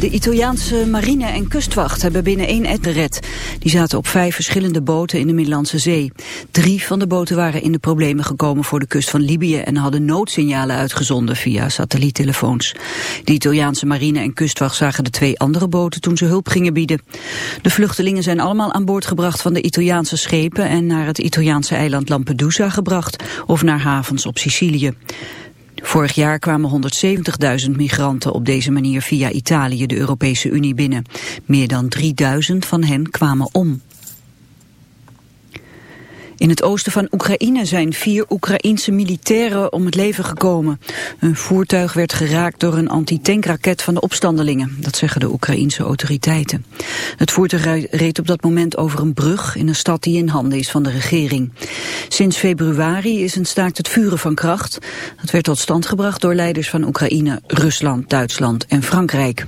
De Italiaanse marine en kustwacht hebben binnen één et gered. Die zaten op vijf verschillende boten in de Middellandse Zee. Drie van de boten waren in de problemen gekomen voor de kust van Libië... en hadden noodsignalen uitgezonden via satelliettelefoons. De Italiaanse marine en kustwacht zagen de twee andere boten toen ze hulp gingen bieden. De vluchtelingen zijn allemaal aan boord gebracht van de Italiaanse schepen... en naar het Italiaanse eiland Lampedusa gebracht of naar havens op Sicilië. Vorig jaar kwamen 170.000 migranten op deze manier via Italië de Europese Unie binnen. Meer dan 3000 van hen kwamen om. In het oosten van Oekraïne zijn vier Oekraïense militairen om het leven gekomen. Een voertuig werd geraakt door een antitankraket van de opstandelingen. Dat zeggen de Oekraïense autoriteiten. Het voertuig reed op dat moment over een brug in een stad die in handen is van de regering. Sinds februari is een staakt het vuren van kracht. Dat werd tot stand gebracht door leiders van Oekraïne, Rusland, Duitsland en Frankrijk.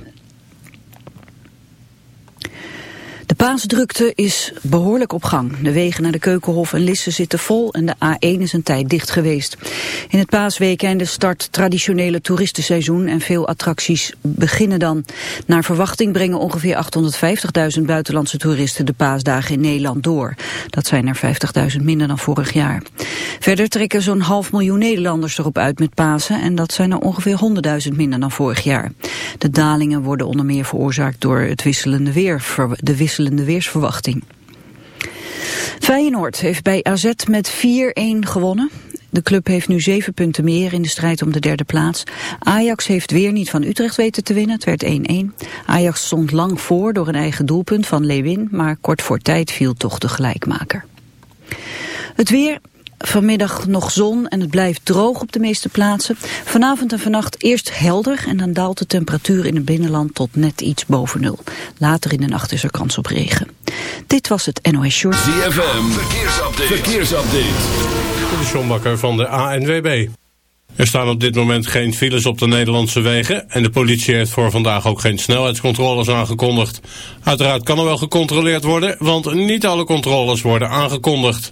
De paasdrukte is behoorlijk op gang. De wegen naar de Keukenhof en Lisse zitten vol en de A1 is een tijd dicht geweest. In het paasweekende start traditionele toeristenseizoen en veel attracties beginnen dan. Naar verwachting brengen ongeveer 850.000 buitenlandse toeristen de paasdagen in Nederland door. Dat zijn er 50.000 minder dan vorig jaar. Verder trekken zo'n half miljoen Nederlanders erop uit met Pasen en dat zijn er ongeveer 100.000 minder dan vorig jaar. De dalingen worden onder meer veroorzaakt door het wisselende weer, de wisselende weersverwachting. Feyenoord heeft bij AZ met 4-1 gewonnen. De club heeft nu zeven punten meer in de strijd om de derde plaats. Ajax heeft weer niet van Utrecht weten te winnen. Het werd 1-1. Ajax stond lang voor door een eigen doelpunt van Lewin, maar kort voor tijd viel toch de gelijkmaker. Het weer, Vanmiddag nog zon en het blijft droog op de meeste plaatsen. Vanavond en vannacht eerst helder en dan daalt de temperatuur in het binnenland tot net iets boven nul. Later in de nacht is er kans op regen. Dit was het NOS Short. ZFM, verkeersupdate. verkeersupdate. De Sjombakker van de ANWB. Er staan op dit moment geen files op de Nederlandse wegen... en de politie heeft voor vandaag ook geen snelheidscontroles aangekondigd. Uiteraard kan er wel gecontroleerd worden... want niet alle controles worden aangekondigd.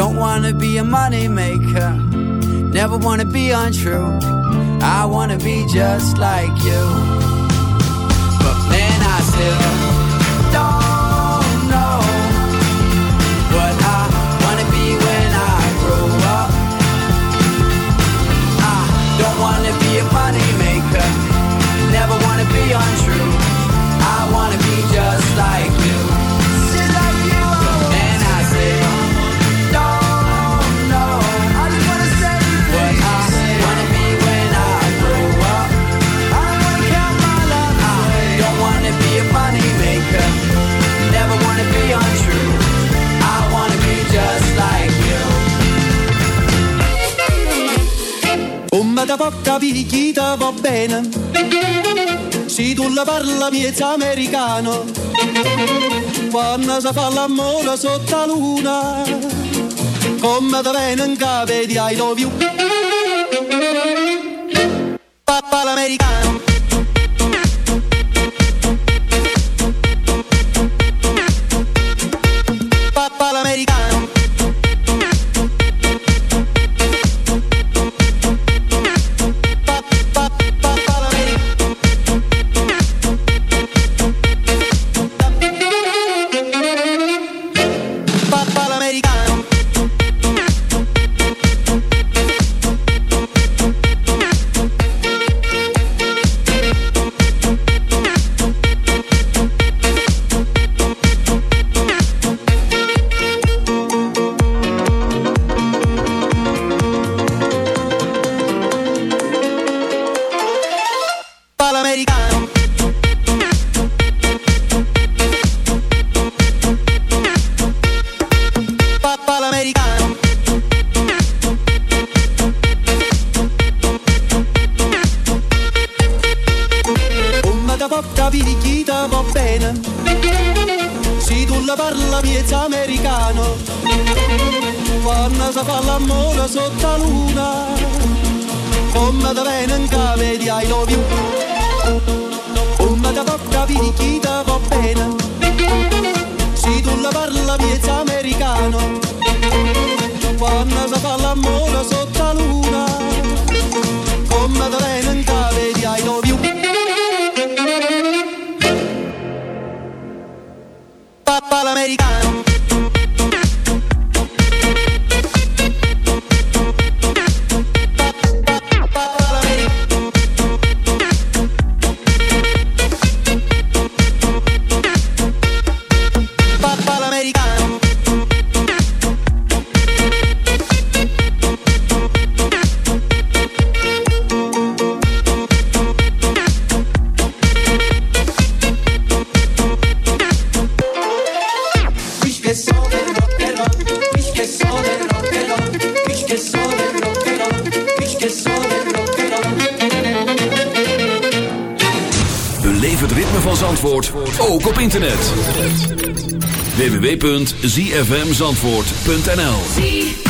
Don't wanna be a money maker. Never wanna be untrue. I wanna be just like you. But man, I still picchita va bene. Se tu la parla miezza americano Quando si fa l'amore sotto la luna Come da bene in capo di I Come da porta picchita va bene. Se tu la parla miezza americano. Quando si fa l'amore sotto la luna Come da bene in capo di I love you. Come da porta picchita va bene. Se tu la parla miezza americano. Quando si fa l'amore sotto la luna Come da bene www.zfmzandvoort.nl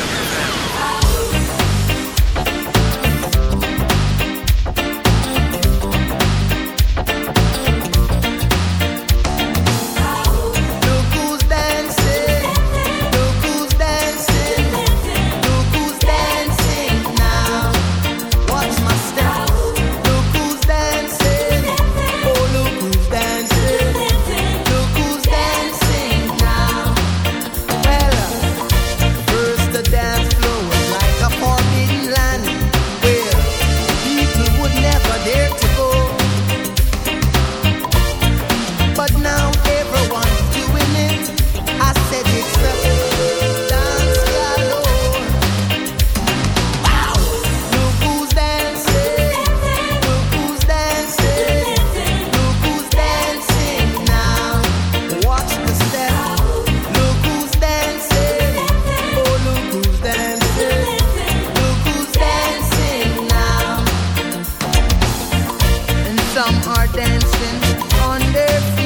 some are dancing on their feet.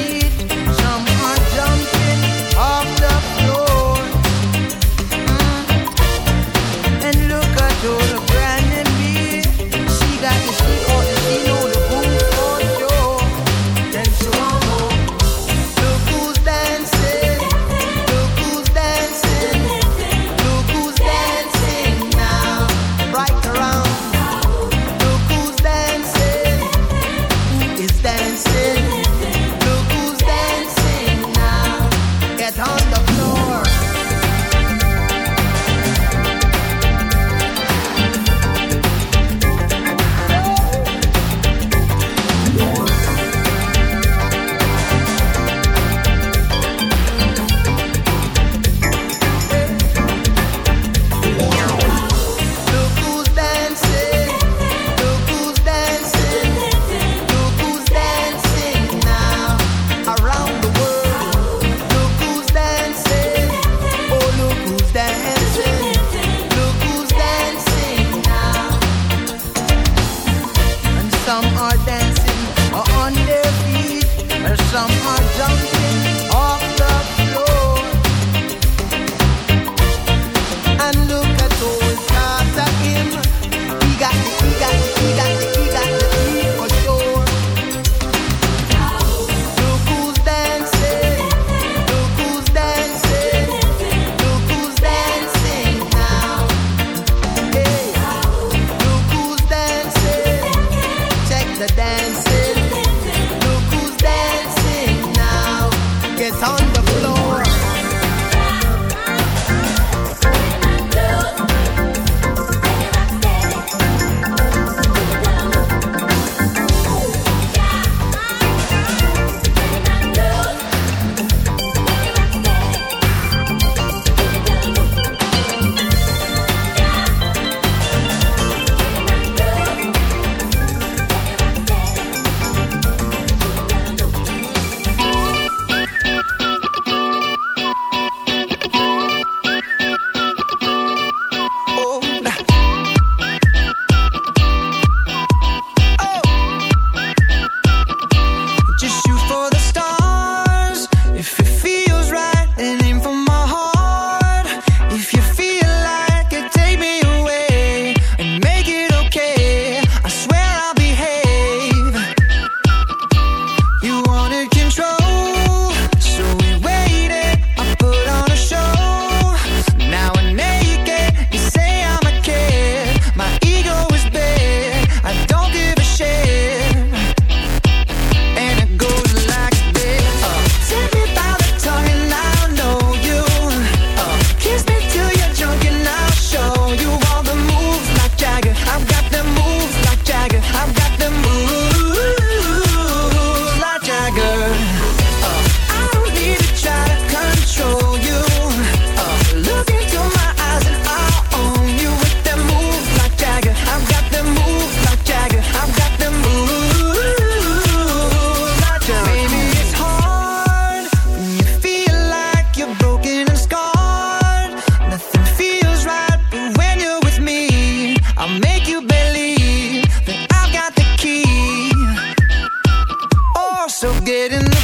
so getting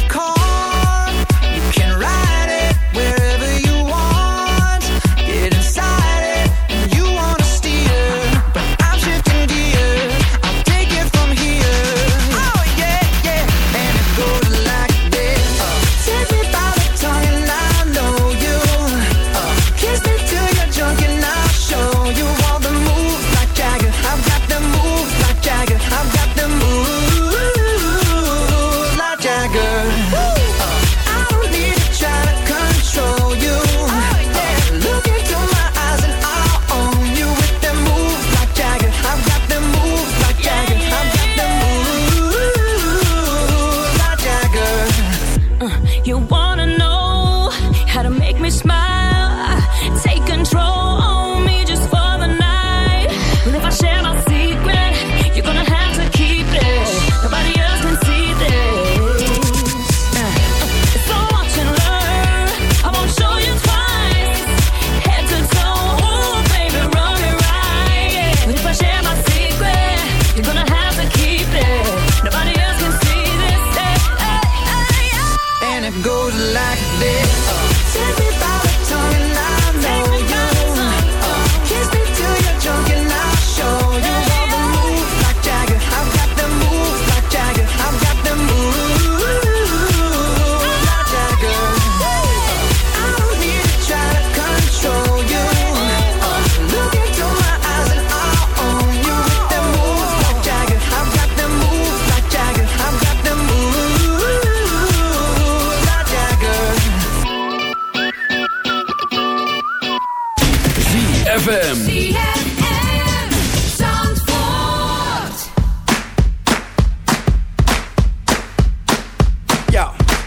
ZFM.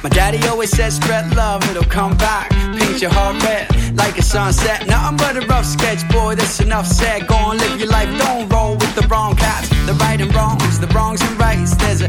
My daddy always said spread love, it'll come back. Paint your heart red like a sunset. Nothing but a rough sketch, boy, that's enough said. Go on, live your life, don't roll with the wrong cats. The right and wrongs, the wrongs and rights. There's a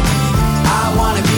I wanna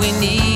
we need.